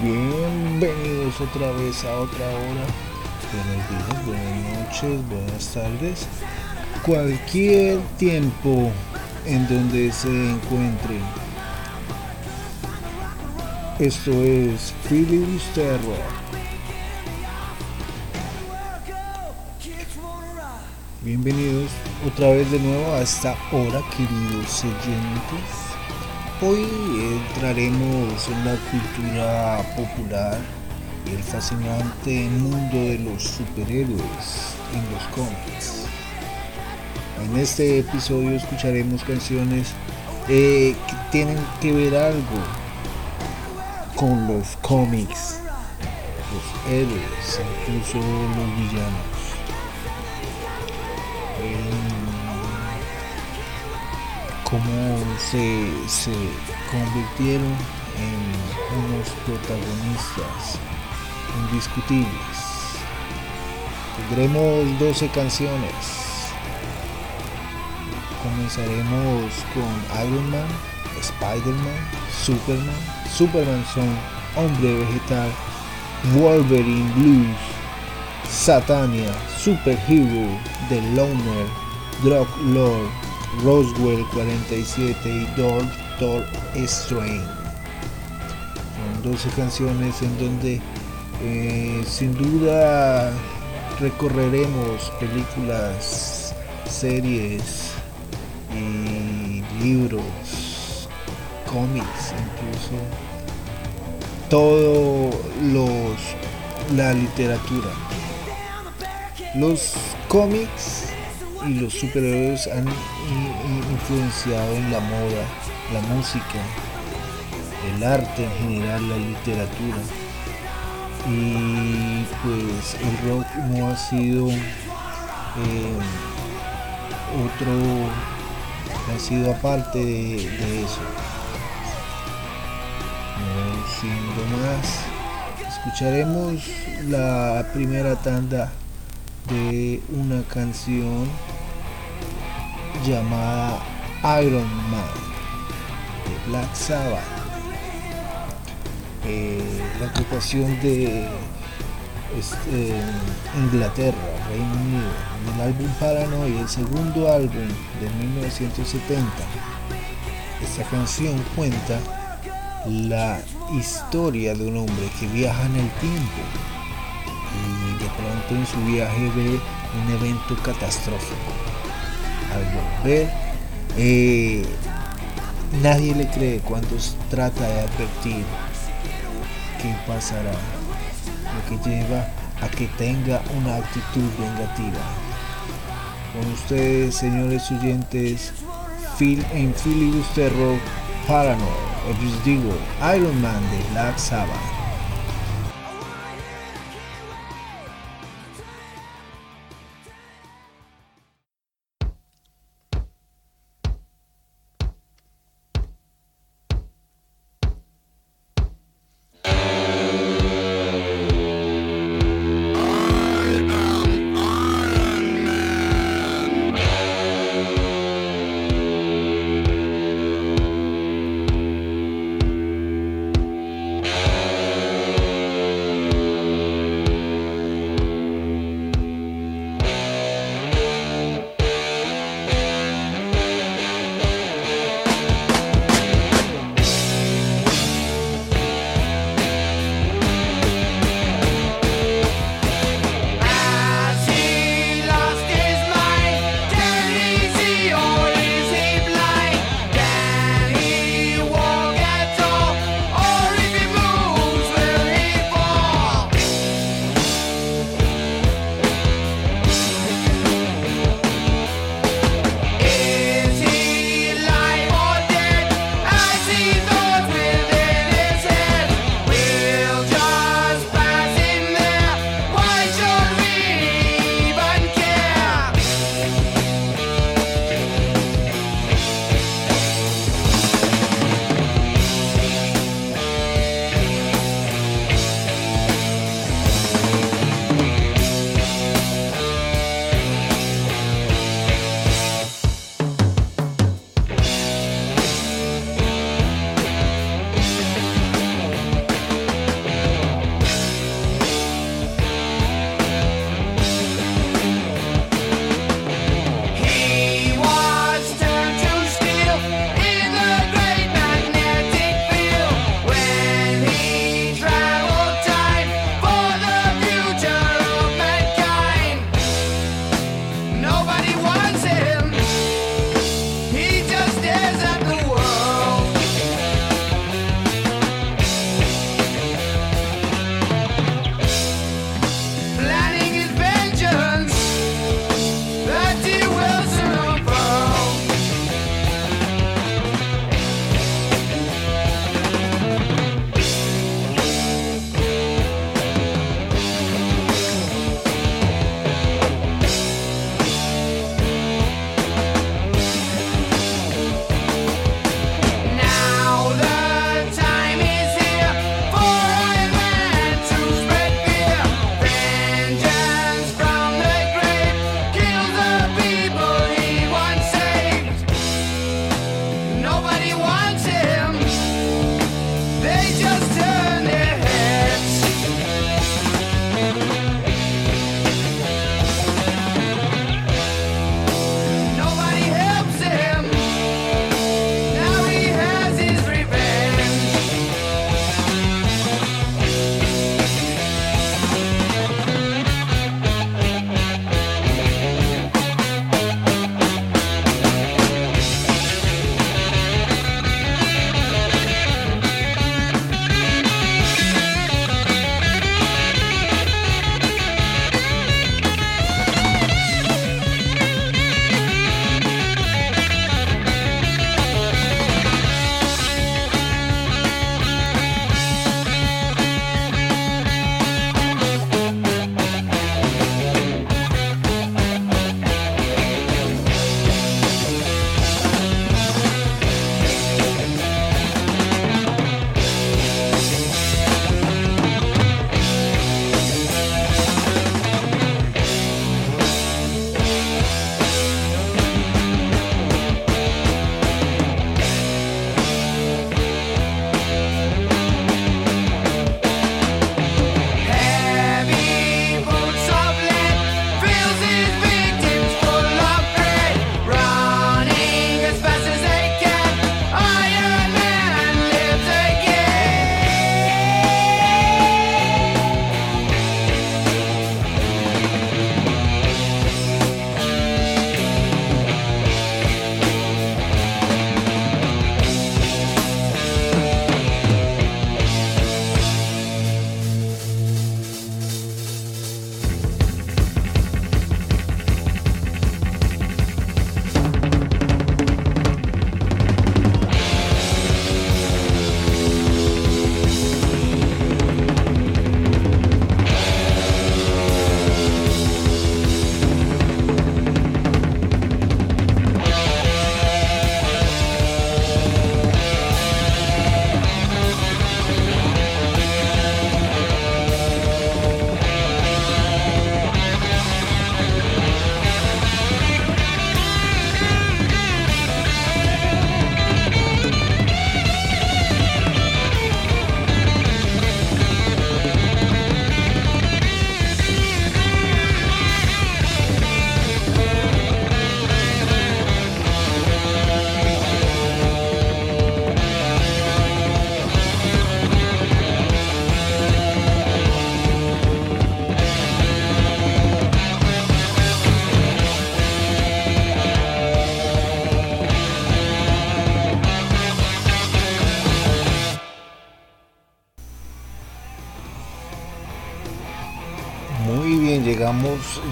Bienvenidos otra vez a otra hora. Buenos días, buenas noches, buenas tardes. Cualquier tiempo en donde se encuentren. Esto es Philips Terror. Bienvenidos otra vez de nuevo a esta hora, queridos oyentes. Hoy entraremos en la cultura popular y el fascinante mundo de los superhéroes en los cómics. En este episodio escucharemos canciones eh, que tienen que ver algo con los cómics, los héroes, incluso los villanos. Se, se convirtieron en unos protagonistas indiscutibles. Tendremos 12 canciones. Comenzaremos con Iron Man, Spider-Man, Superman, Superman son Hombre Vegetal, Wolverine Blues, Satania, Superhero, The Loner, Drug Lord, Roswell 47 y Doctor Strange. Son 12 canciones en donde eh, sin duda recorreremos películas, series y libros, cómics incluso, todo los la literatura. Los cómics y los superhéroes han influenciado en la moda, la música, el arte en general, la literatura. Y pues el rock no ha sido eh, otro, ha sido aparte de, eso. No siendo más, escucharemos la primera tanda de una canción llamada Iron Man de Black Sabbath. Eh, la ocupación de este, Inglaterra, Reino Unido, el álbum Paranoia, el segundo álbum de 1970. Esta canción cuenta la historia de un hombre que viaja en el tiempo y de pronto en su viaje ve un evento catastrófico. Eh, nadie le cree cuando trata de advertir qué pasará, lo que lleva a que tenga una actitud vengativa. Con ustedes, señores oyentes, Phil en Philly Terror Paranoid, os digo, Iron Man de Black Sabbath.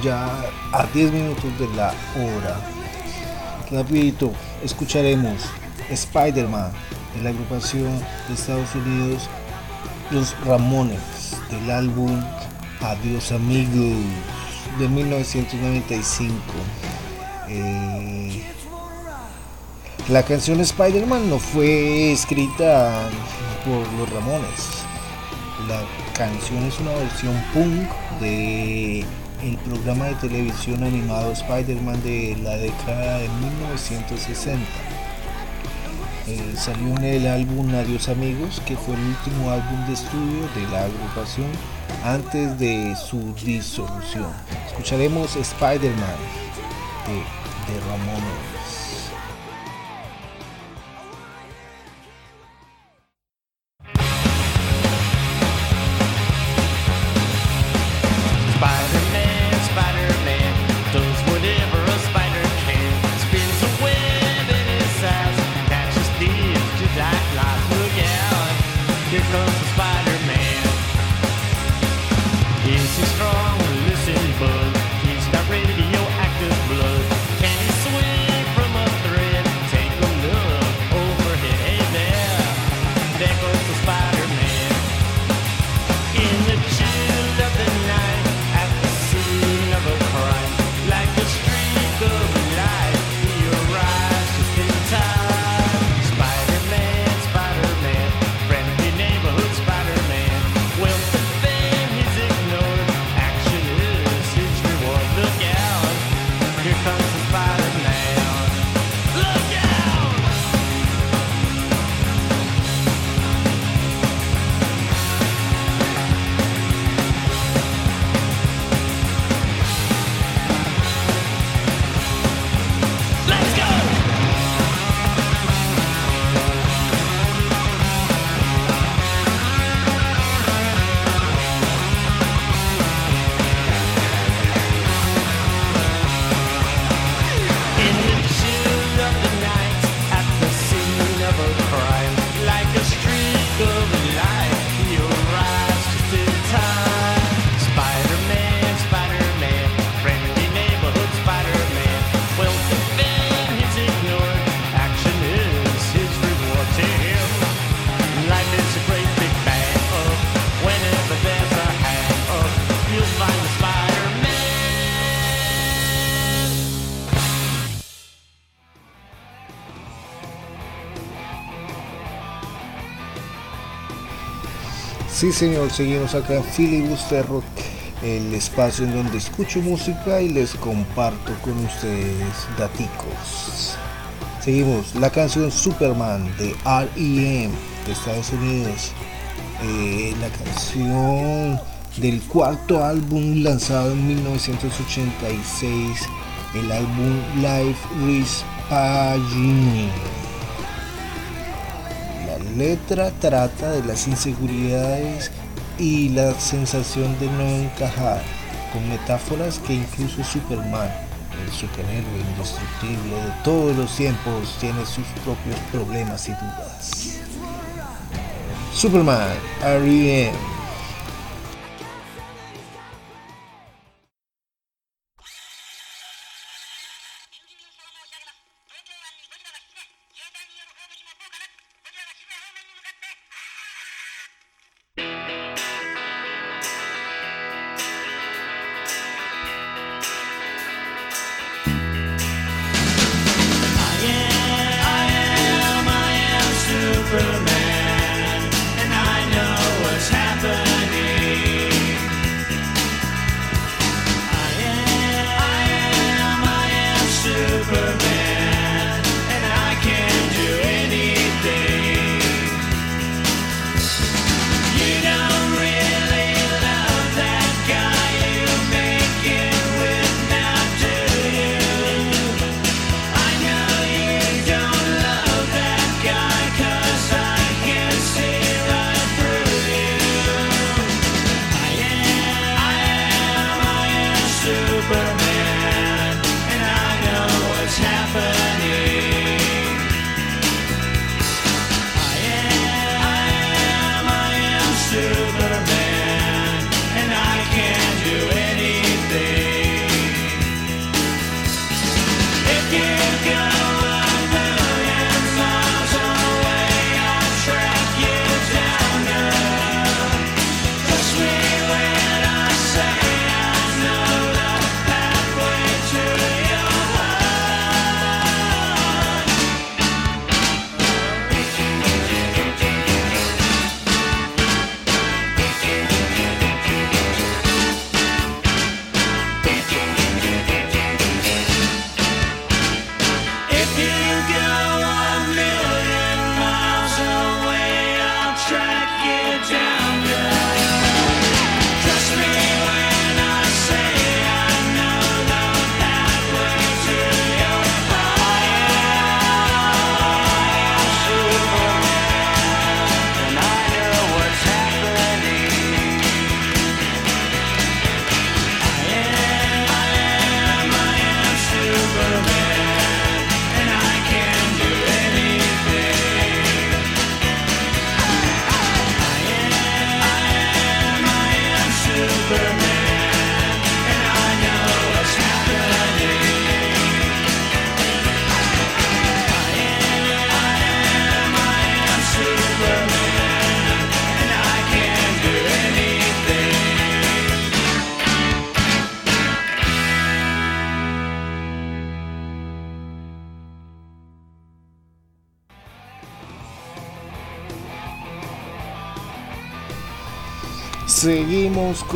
Ya a 10 minutos de la hora. Rapidito, escucharemos Spider-Man de la agrupación de Estados Unidos Los Ramones del álbum Adiós Amigos de 1995. Eh, la canción Spider-Man no fue escrita por los Ramones. La canción es una versión punk de el programa de televisión animado Spider-Man de la década de 1960. Eh, salió en el álbum Adiós Amigos, que fue el último álbum de estudio de la agrupación antes de su disolución. Escucharemos Spider-Man de, de Ramones. Sí, señor, seguimos acá en Filibuster Rock, el espacio en donde escucho música y les comparto con ustedes daticos. Seguimos, la canción Superman de R.E.M. de Estados Unidos. Eh, la canción del cuarto álbum lanzado en 1986, el álbum Life Pagini letra trata de las inseguridades y la sensación de no encajar, con metáforas que incluso Superman, el superhéroe indestructible de todos los tiempos, tiene sus propios problemas y dudas. Superman, R.E.M.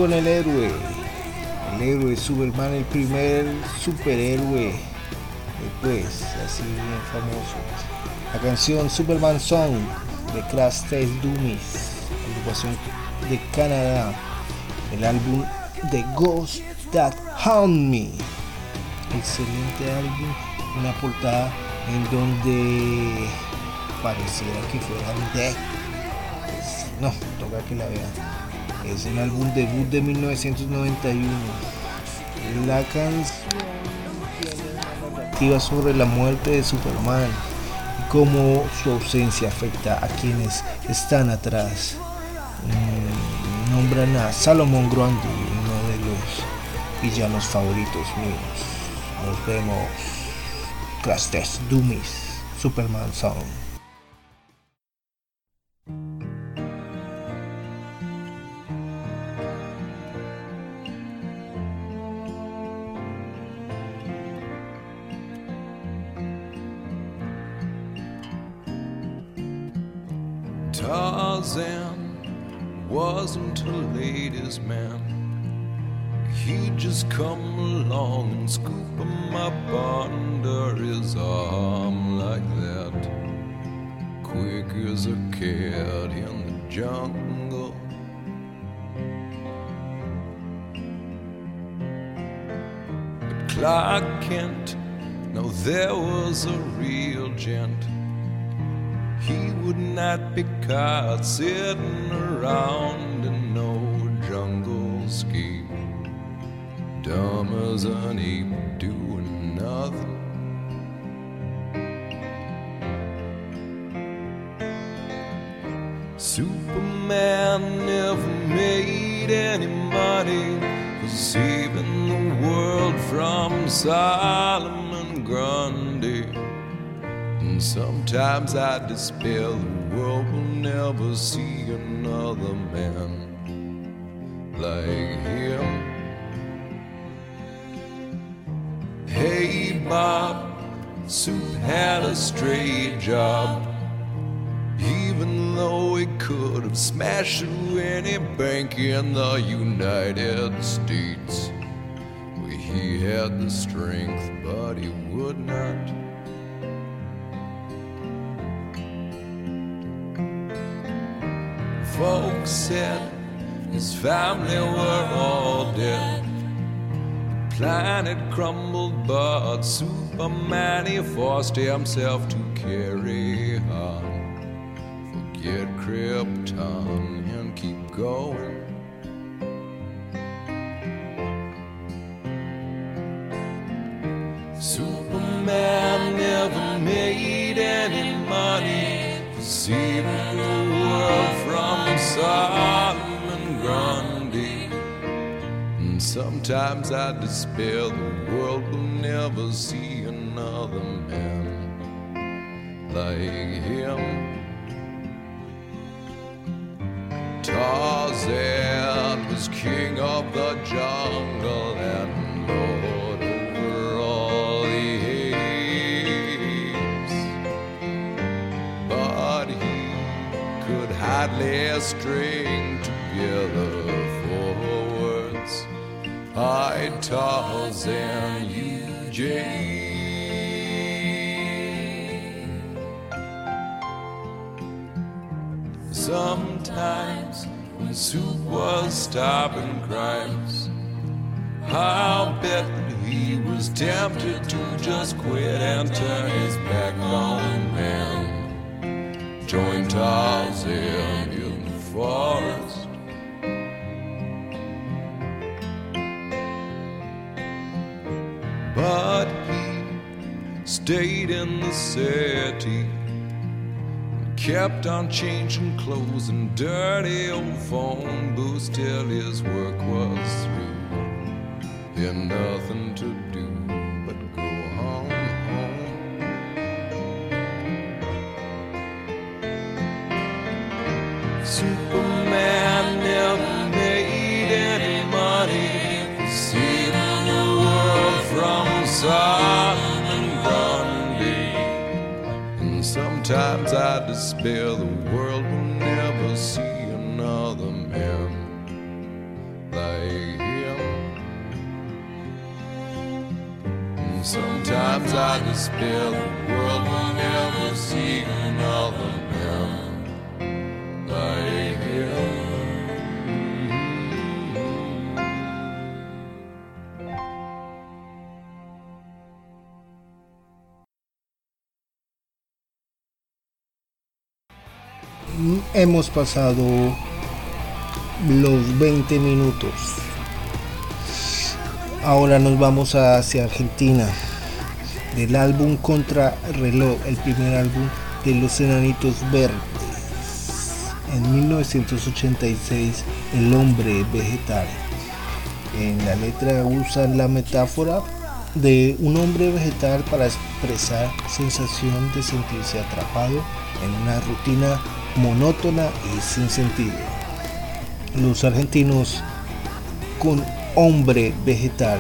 con el héroe. El héroe Superman, el primer superhéroe. Pues, así bien famoso. La canción Superman Song de Crash Test Dummies, agrupación de Canadá. El álbum The Ghost That Hound Me. Excelente álbum. Una portada en donde pareciera que fuera un deck. Pues, no, toca que la vean. Es el álbum debut de 1991. La canción sobre la muerte de Superman y cómo su ausencia afecta a quienes están atrás. Mm, nombran a Salomon Grundy, uno de los villanos favoritos míos. Nos vemos. Crash Dummies, Superman Song. No, there was a real gent he would not be caught sitting around in no jungle scheme. Dumb as an ape doing nothing. From Solomon Grundy. And sometimes I despair the world will never see another man like him. Hey, Bob, Soup had a straight job. Even though he could have smashed through any bank in the United States, he had the strength, but he would not. folks said his family were all dead. The planet crumbled, but Superman he forced himself to carry on. Forget Krypton and keep going. Saving the world from Solomon Grundy. And sometimes I despair the world will never see another man like him. Tarzan was king of the jungle could hardly string together four words. I Tarzan, you Jane. Sometimes when Soup was stopping crimes, I'll bet that he was tempted to just quit and turn his back on man. Join Tarzan in the forest. But he stayed in the city and kept on changing clothes and dirty old phone booths till his work was through. He had nothing despair, the world will never see another man like him. And sometimes I despair, the world will never see another Hemos pasado los 20 minutos. Ahora nos vamos hacia Argentina. Del álbum Contra Reloj, el primer álbum de los Enanitos Verdes. En 1986, El hombre vegetal. En la letra usan la metáfora de un hombre vegetal para expresar sensación de sentirse atrapado en una rutina monótona y sin sentido. Los argentinos con hombre vegetal.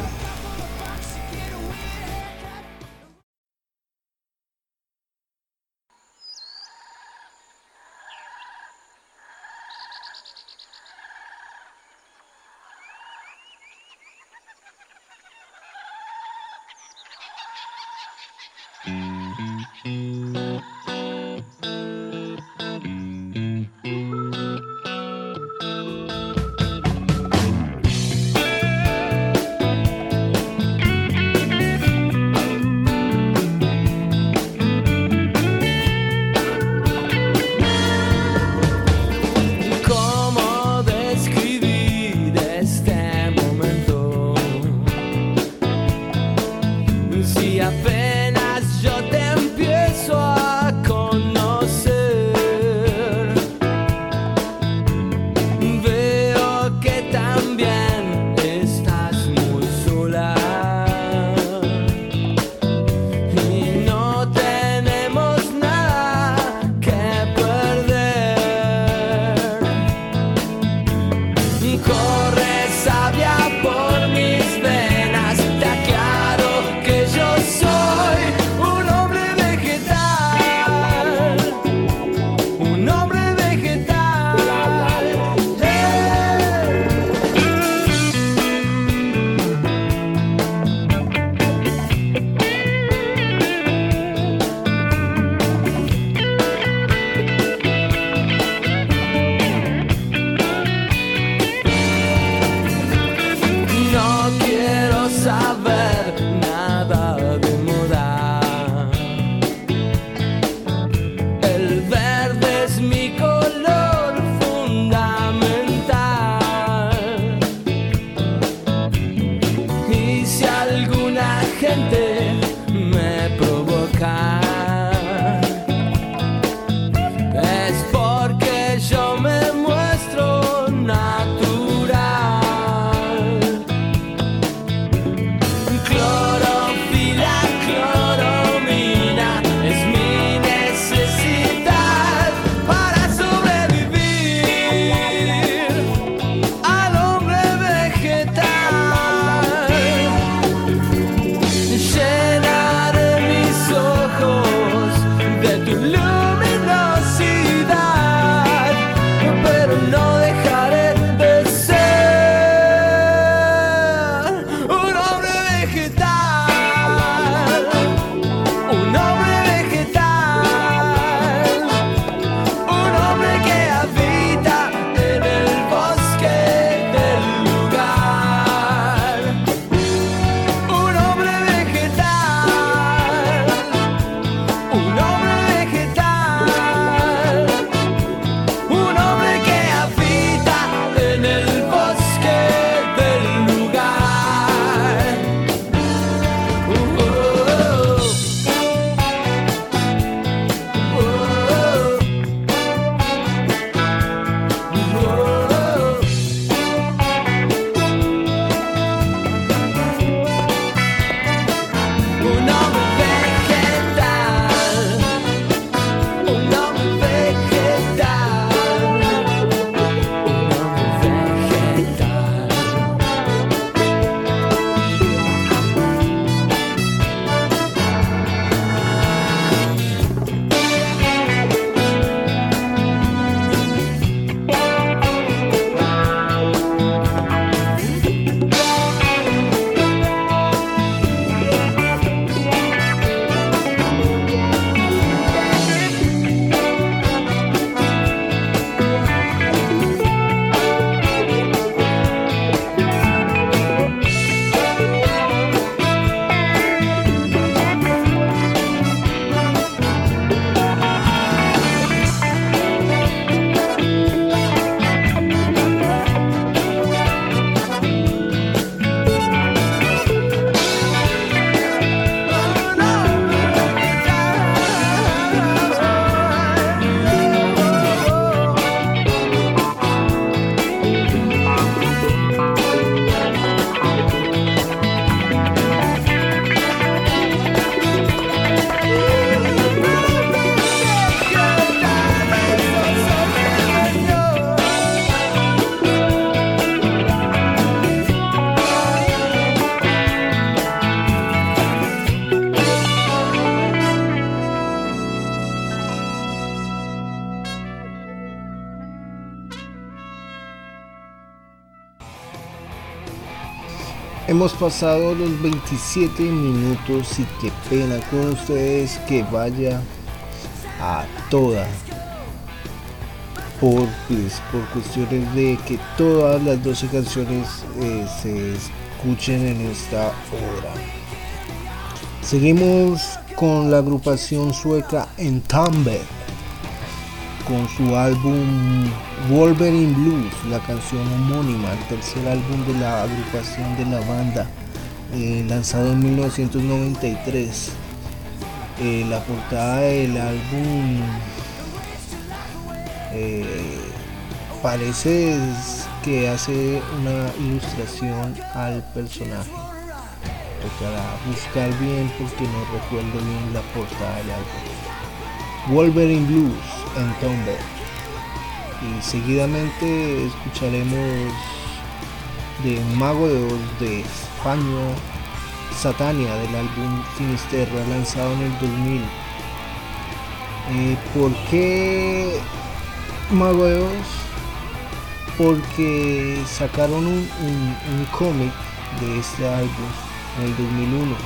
Hemos pasado los 27 minutos y qué pena con ustedes que vaya a toda. Por, pues, por cuestiones de que todas las 12 canciones eh, se escuchen en esta hora. Seguimos con la agrupación sueca Entomber con su álbum Wolverine Blues, la canción homónima, el tercer álbum de la agrupación de la banda, eh, lanzado en 1993. Eh, la portada del álbum eh, parece que hace una ilustración al personaje. Tocará buscar bien porque no recuerdo bien la portada del álbum. Wolverine Blues en Tombe. Y seguidamente escucharemos de Mago de Oz de España, Satania del álbum Finisterra lanzado en el 2000. Eh, ¿Por qué Mago de Oz? Porque sacaron un, un cómic de este álbum en el 2001.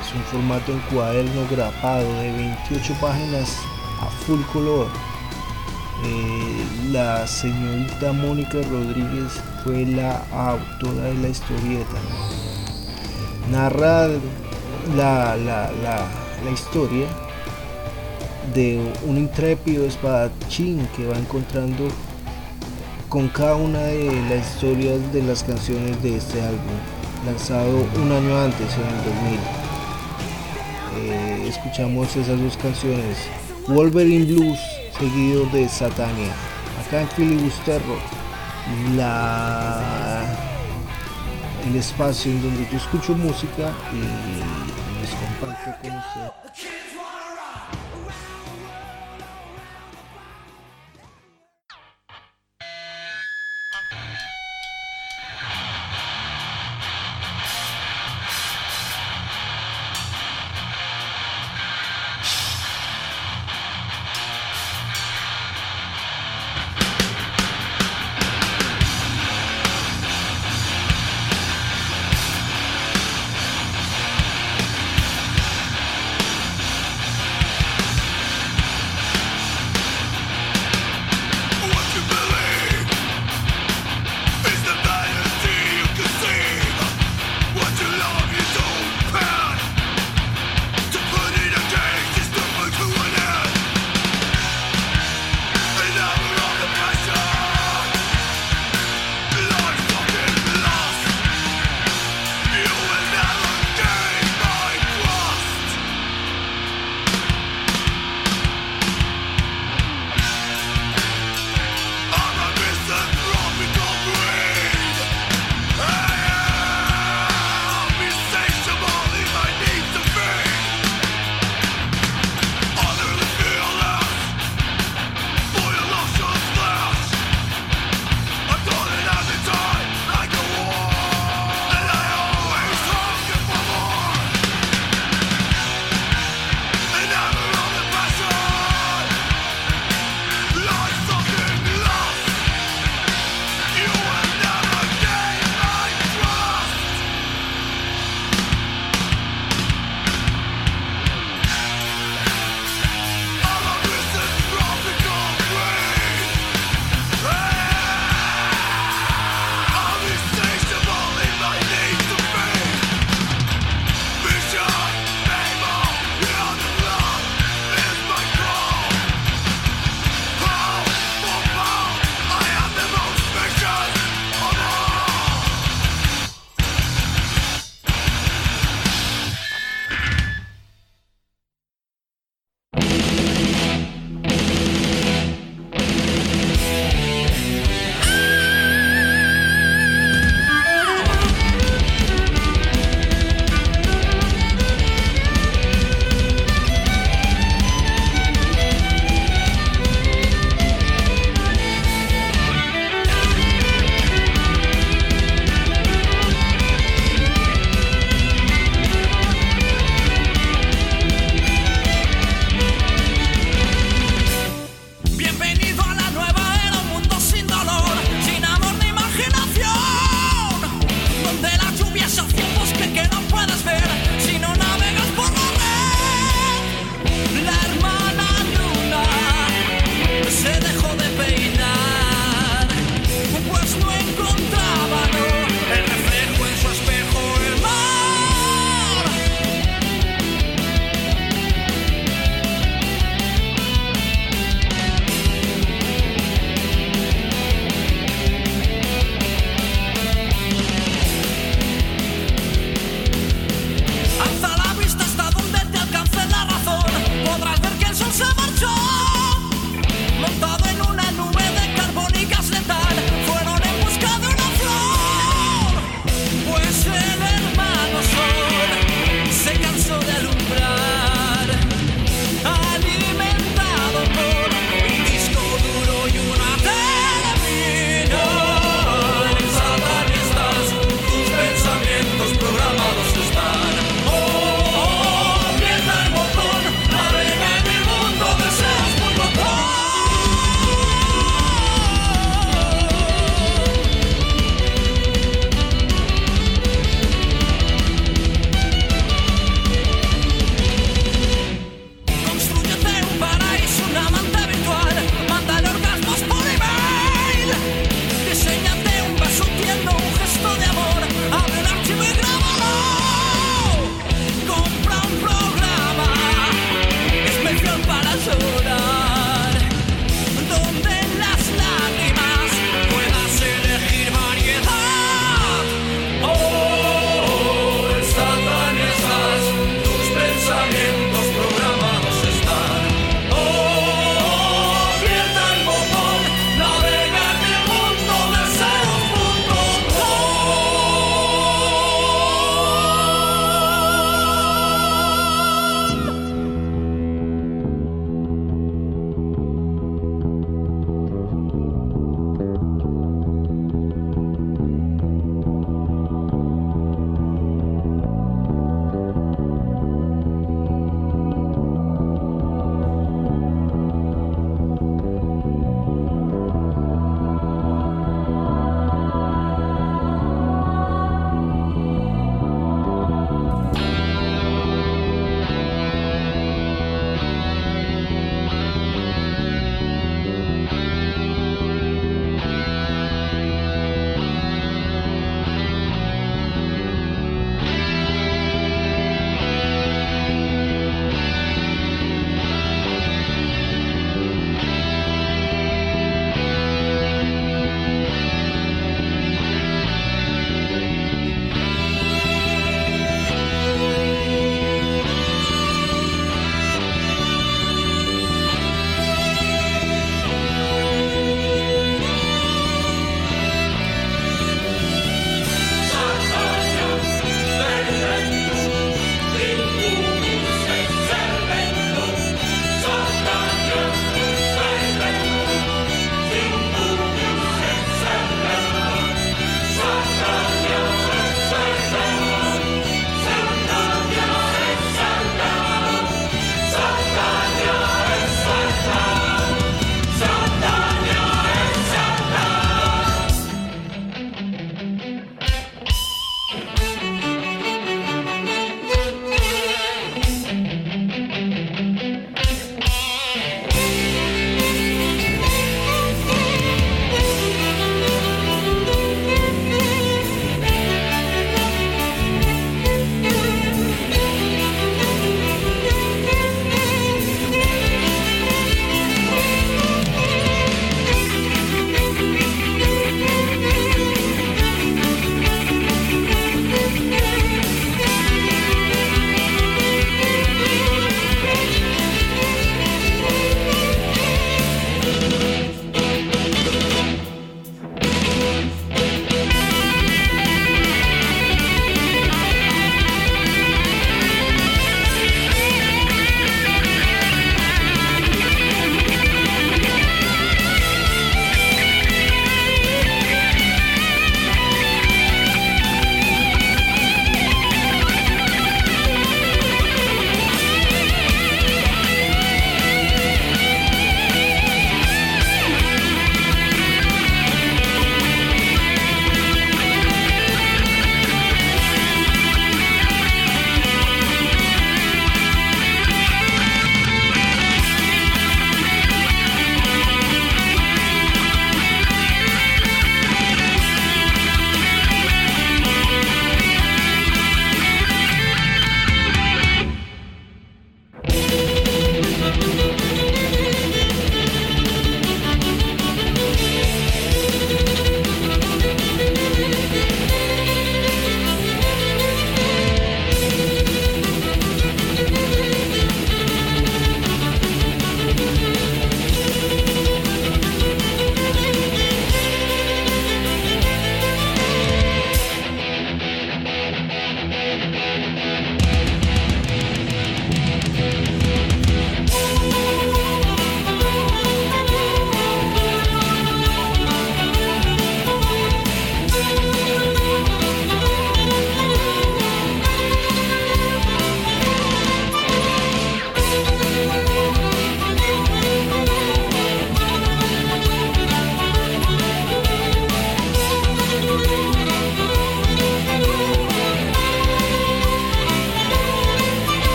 Es un formato en cuaderno grapado de 28 páginas a full color. Eh, la señorita Mónica Rodríguez fue la autora de la historieta. Narra la, la, la historia de un intrépido espadachín que va encontrando con cada una de las historias de las canciones de este álbum, lanzado un año antes, en el 2000. Eh, escuchamos esas dos canciones, Wolverine Blues, seguido de Satania. Acá en Filibusterro, la, el espacio en donde yo escucho música y les comparto con ustedes.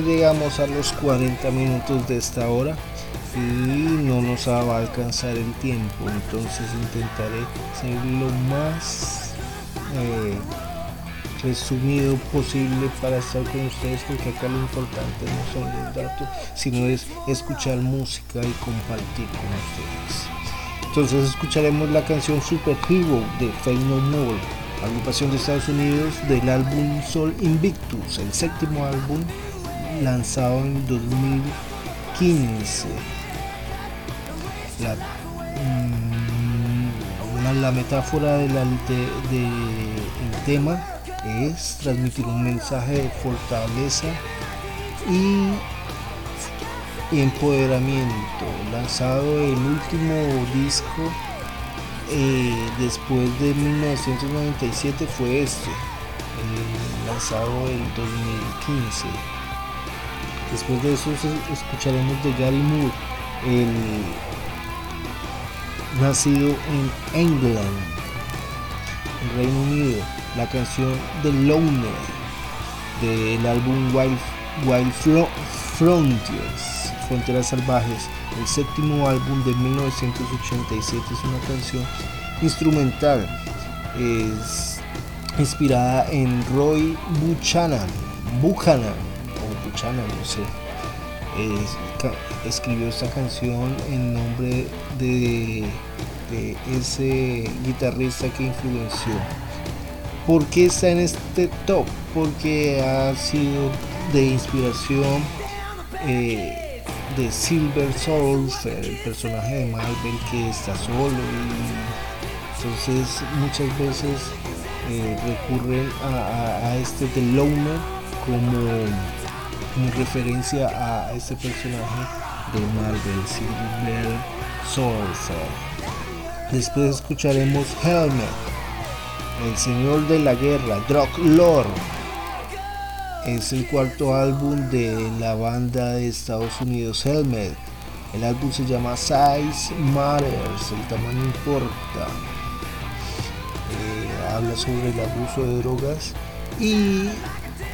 Llegamos a los 40 minutos de esta hora y no nos va a alcanzar el tiempo entonces intentaré ser lo más eh, resumido posible para estar con ustedes porque acá lo importante no son los datos sino es escuchar música y compartir con ustedes. Entonces escucharemos la canción Super Hero de Fade No More agrupación de Estados Unidos del álbum Sol Invictus el séptimo álbum lanzado en 2015 la, mm, la metáfora de la, de, tema es transmitir un mensaje de fortaleza y empoderamiento. Lanzado el último disco eh, después de 1997 fue este, eh, lanzado en 2015. Después de eso escucharemos de Gary Moore, el nacido en England, en Reino Unido. La canción The Loner del álbum Wild, Wild Frontiers, Fronteras Salvajes, el séptimo álbum de 1987 es una canción instrumental, es inspirada en Roy Buchanan, Buchanan o Buchanan, no sé. escribió esta canción en nombre de, de ese guitarrista que influenció ¿Por qué está en este top? Porque ha sido de inspiración eh, de Silver Surfer, el personaje de Marvel que está solo y entonces muchas veces eh, recurren a, este The Loner como, como referencia a este personaje de Marvel, Silver Surfer. Después escucharemos Helmet el Señor de la Guerra, Drog Lord. Es el cuarto álbum de la banda de Estados Unidos Helmet. El álbum se llama Size Matters, el tamaño importa. Eh, habla sobre el abuso de drogas y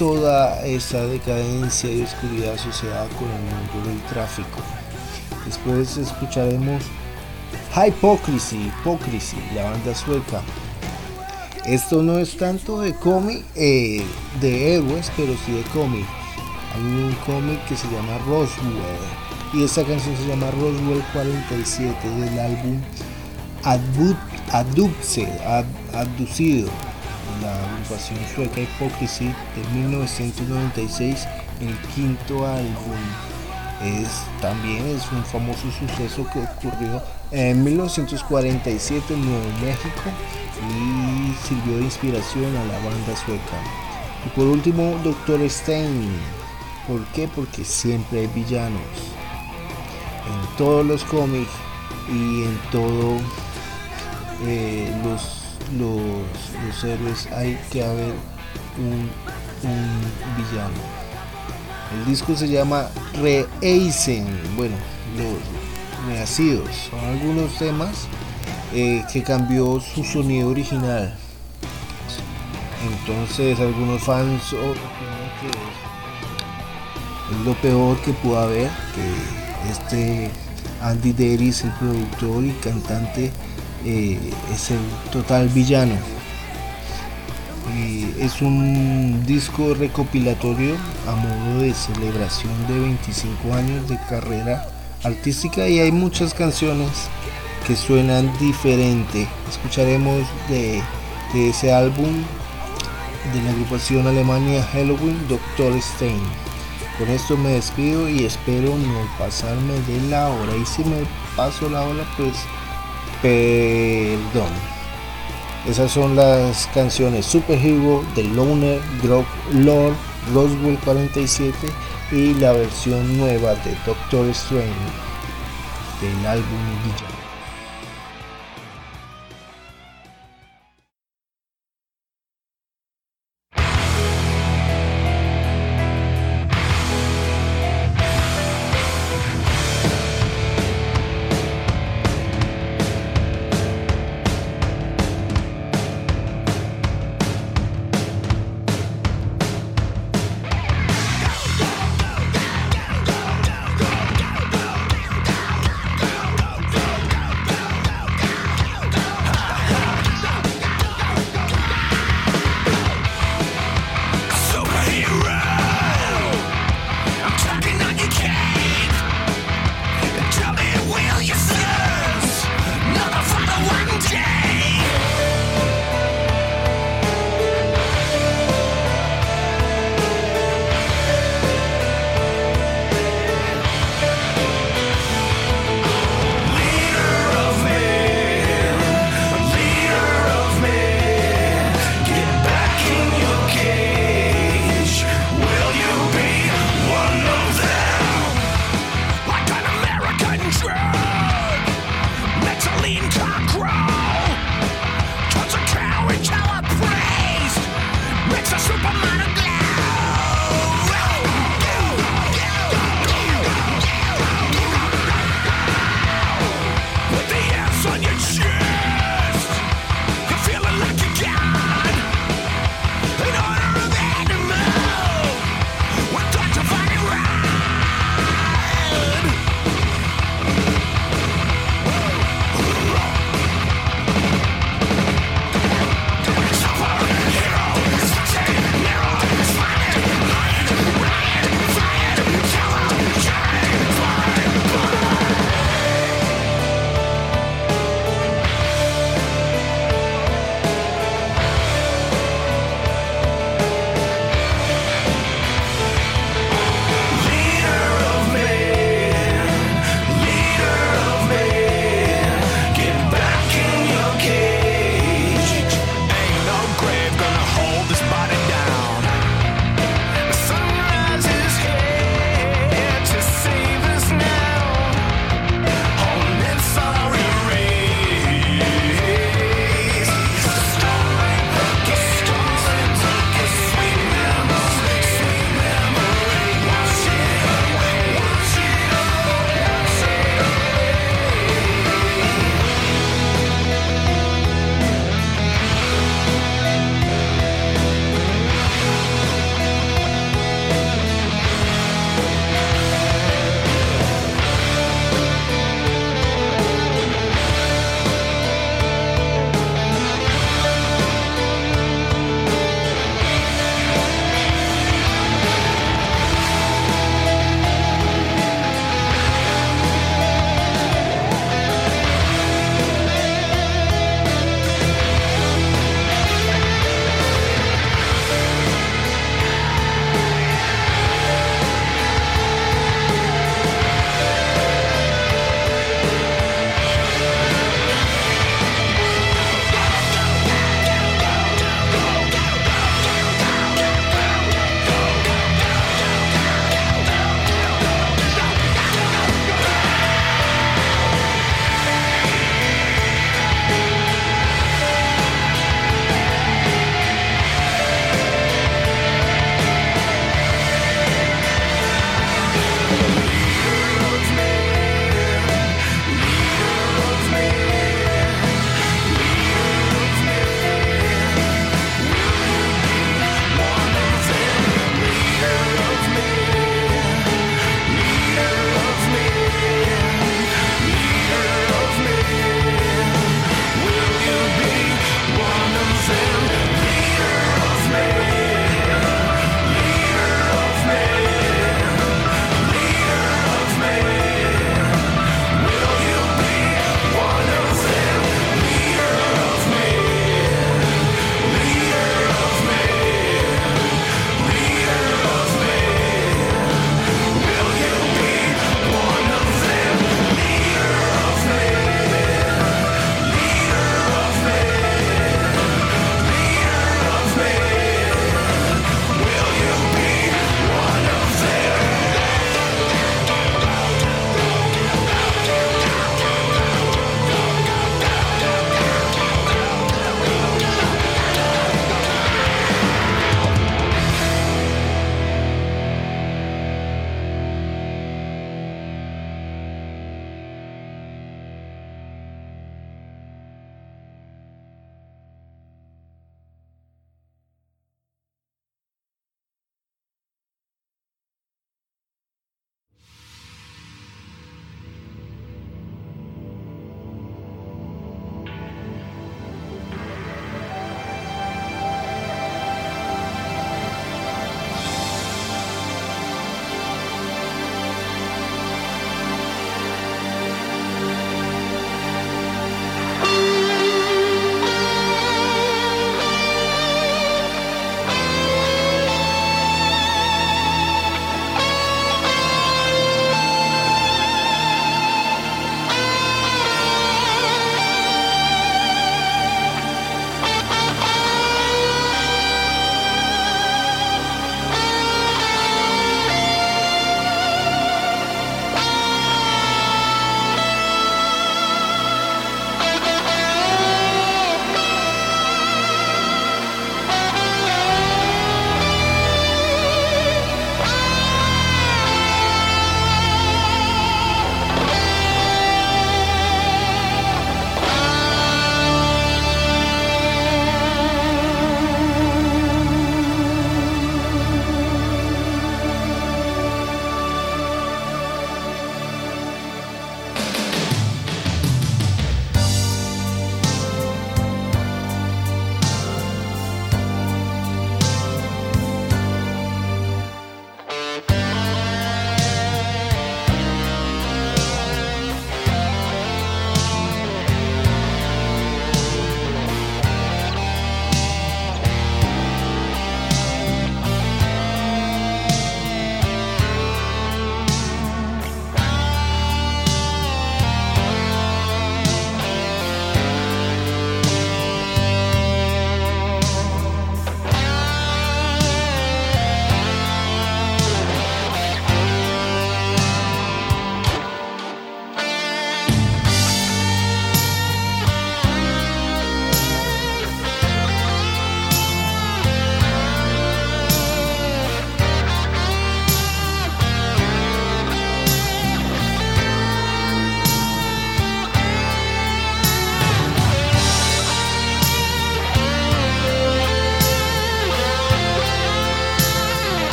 toda esa decadencia y oscuridad asociada con el mundo del tráfico. Después escucharemos Hypocrisy, Hypocrisy, la banda sueca, esto no es tanto de cómic, eh, de héroes, pero sí de cómic. Hay un cómic que se llama Roswell y esta canción se llama Roswell 47 del álbum Abducted, Abducido, la agrupación sueca Hypocrisy de 1996, el quinto álbum. Es, también es un famoso suceso que ocurrió en 1947 en Nuevo México y sirvió de inspiración a la banda sueca. Y por último, Doctor Stein. ¿Por qué? Porque siempre hay villanos. En todos los cómics y en todos eh, los, los, héroes hay que haber un, villano. El disco se llama Reisen. Bueno, los renacidos. Son algunos temas eh, que cambió su sonido original. Entonces algunos fans opinan que es lo peor que pudo haber, que este Andy Deris, el productor y cantante, eh, es el total villano. es un disco recopilatorio a modo de celebración de 25 años de carrera artística y hay muchas canciones que suenan diferente. Escucharemos de, ese álbum de la agrupación Alemania Halloween, Dr. Stein. Con esto me despido y espero no pasarme de la hora. Y si me paso la hora, pues perdón. Esas son las canciones Super Hero, The Loner, Drop Lord, Roswell 47 y la versión nueva de Doctor Strange del álbum Villano.